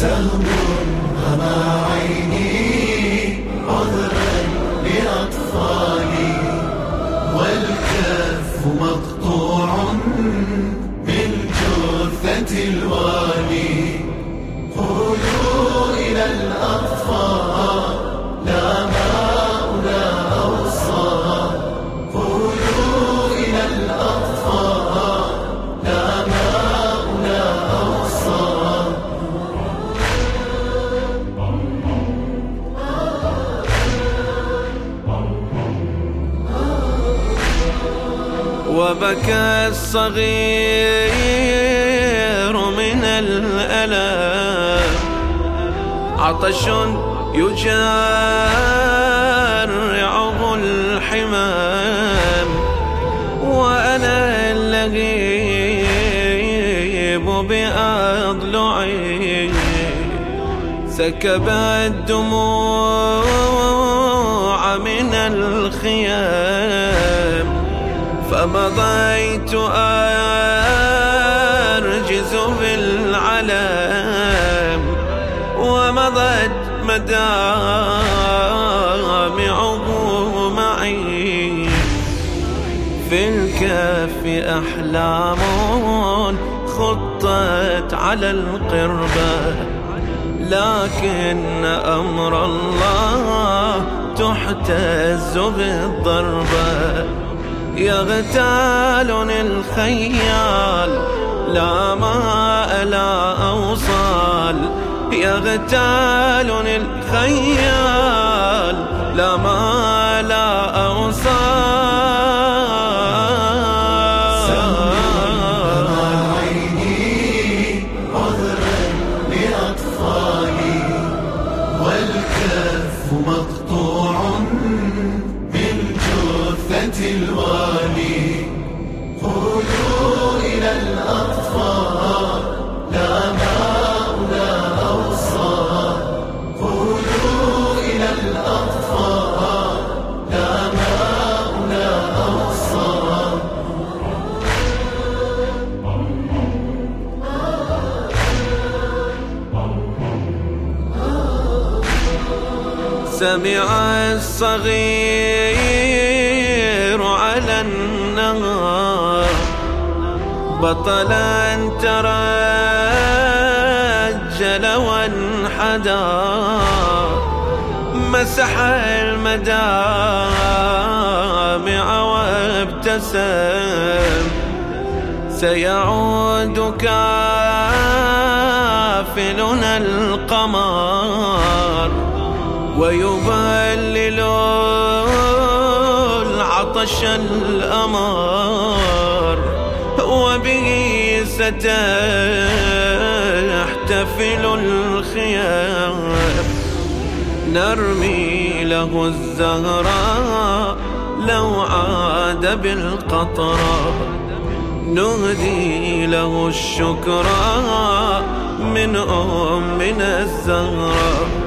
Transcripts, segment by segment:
سهم رمى عيني عذرا لأطفالي والكف مقطوع وبكى الصغير من الألم. عطش يجرعه الحمام. وأنا اللغيب بأضلعي. سكب الدموع من الخيام. فمضيت أرجز بالعلام ومضت مدامعه معي. في الكف أحلام خطت على القربة لكن أمر الله تحتز بالضربة يغتالني الخيال لا ماء لا أوصال. يغتالني الخيال لا ماء لا أوصال. سمع الصغير على النهار. بطلا ترجل وانحدى مسح المدامع وابتسم. سيعود كافلنا القمر. ويبلل العطش الأمر وبه ستحتفل الخيام نرمي له الزهراء لو عاد بالقطرة نهدي له الشكرى من أمنا الزهراء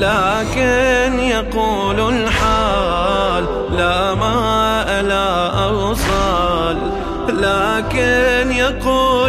لكن يقول الحال لا ماء لا أوصال. لكن يقول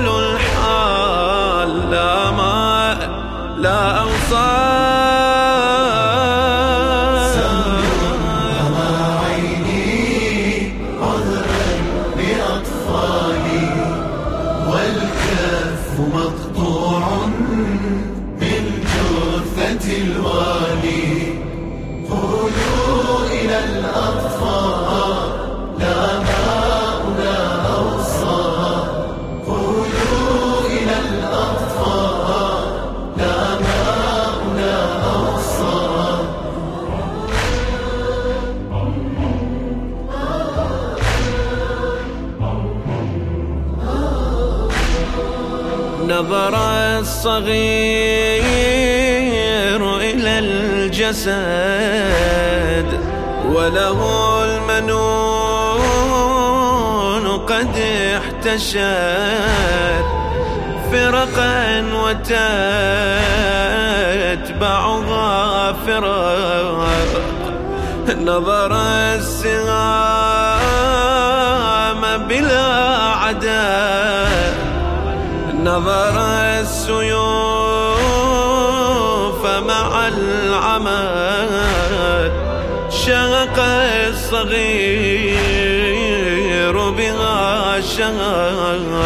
نظر الصغير إلى الجسد وله المنون قد احتشد فرقا وتتبعها فرق. نظر السهام بلا عدد نظر السيوف ضاع العمل شق الصغير بها شهق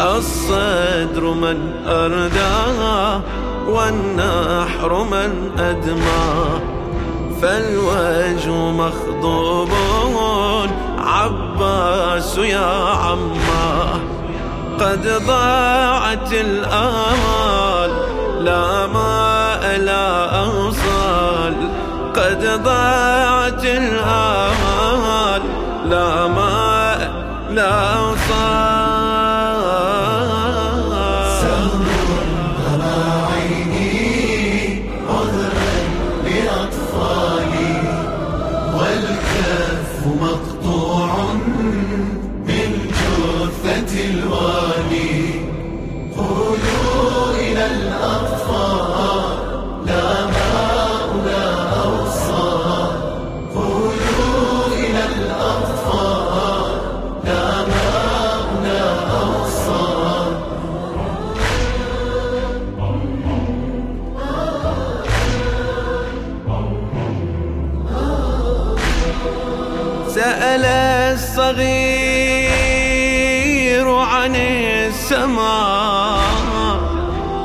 الصدر من أرداه والنحر من أدمى فالوجه مخضوب عباس يا عماه قد ضاعت الآمال لا ماء لا أوصال قد ضاعت الآمال لا ماء لا أوصال سأل الصغير عن السماء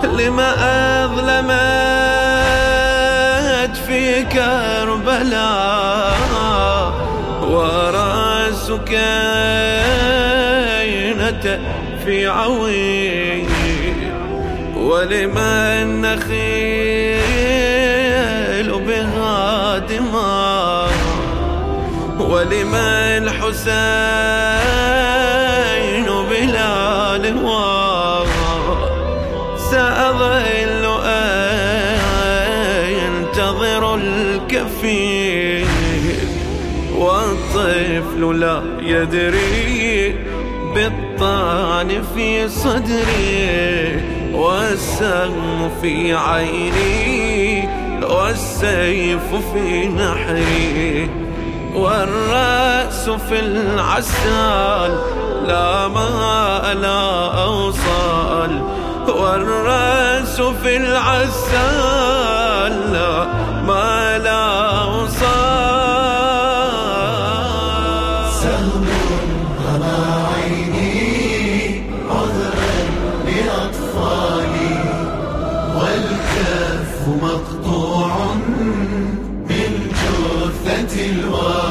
لما أظلمت في كربلاء ورأسك أين في عوي ولمن نخيل بها دماء ولما الحسين بلا لواء سأظل أنتظر الكفيل والطفل لا يدري بالطعن في صدري والسهم في عيني والسيف في نحري والرأس في العسال لا ماء لا أوصال. والرأس في العسال لا ما لا أوصال. عيني عذرا لأطفالي والكف مقطوع من جثة الوالي